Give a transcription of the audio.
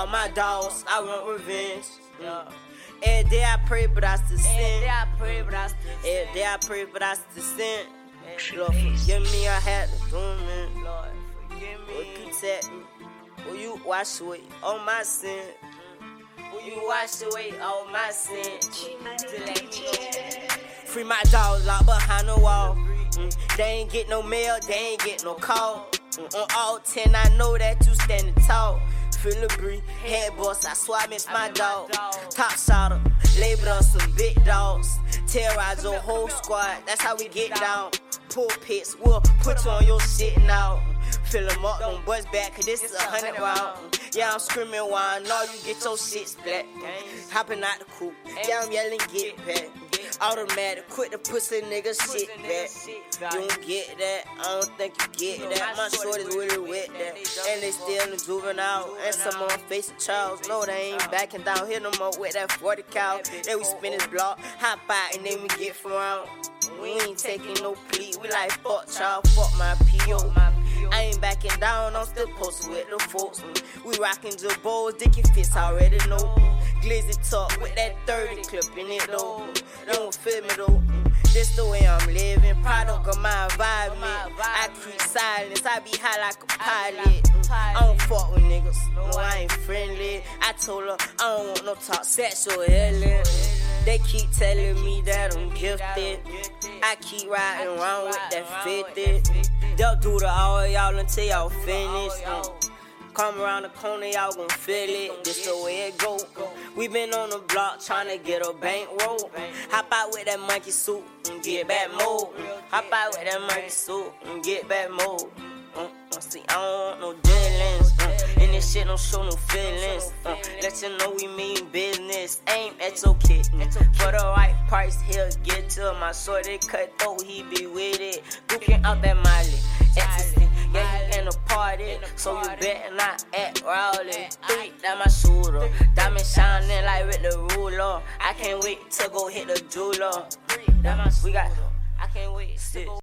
all my dogs, I want revenge. Mm. Every day I pray, but I still sin. Every day I pray, but I still sin. Every day I pray, but I still sin. Lord, forgive me, I had to do me. Lord, forgive Will me. you take me? Will you wash away all my sin? Will you wash away all my sin? To let me know. Free my dogs locked behind the wall. Mm, They ain't get no mail, they ain't get no call. Mm, On all 10, I know that you standing tall. Feel the breeze, head boss, I swear I miss my dog. Top shotter, labeled on some big dogs. Terrorize your whole squad, that's how we get down. Pull pits, we'll put you on your shit now. Fill Fill 'em up, them boys back, cause this is a hundred round. Yeah, I'm screaming while I know you get your shit splat. Hopping out the coupe, yeah, I'm yelling, get back. Automatic, quit the pussy nigga shit back. You don't get that, I don't think you get that. My short is really wet that. And they still in the juvenile, and some on facing trials. No, they ain't backing down, hit them up with that 40 cal. Then we spin his block, hop out, and then we get from around. We ain't taking no plea, we like fuck child, fuck my PO. I ain't backing down, I'm still posted with the folks. Mm. We rockin' Jabos, Dickie Fits already know. Glizzy talk with that 30 clip in it though. You don't feel me though. This the way I'm living, product of my environment. I create silence, I be high like a pilot. Mm. I don't fuck with niggas, no, I ain't friendly. I told her I don't want no talk sexual healing. They keep telling me that I'm gifted. I keep riding around with that 50. They'll do to all y'all until y'all finish. Mm. Come around the corner, y'all gon' feel it. This the way it go. We been on the block tryna get a bankroll. Hop out with that monkey suit and get back mode. Hop out with that monkey suit and get back mode. Mm, mm, See, I don't want no dealings. Mm, and this shit don't show no feelings. Uh, let you know we mean business. Aim at your kid. For the right price, he'll get to my sword. They cut though, he be with it. Duking out that Miley. So you better not act rowdy. Three, that my shooter. Diamond shining like with the ruler. I can't wait to go hit the jeweler. We got. I can't wait to go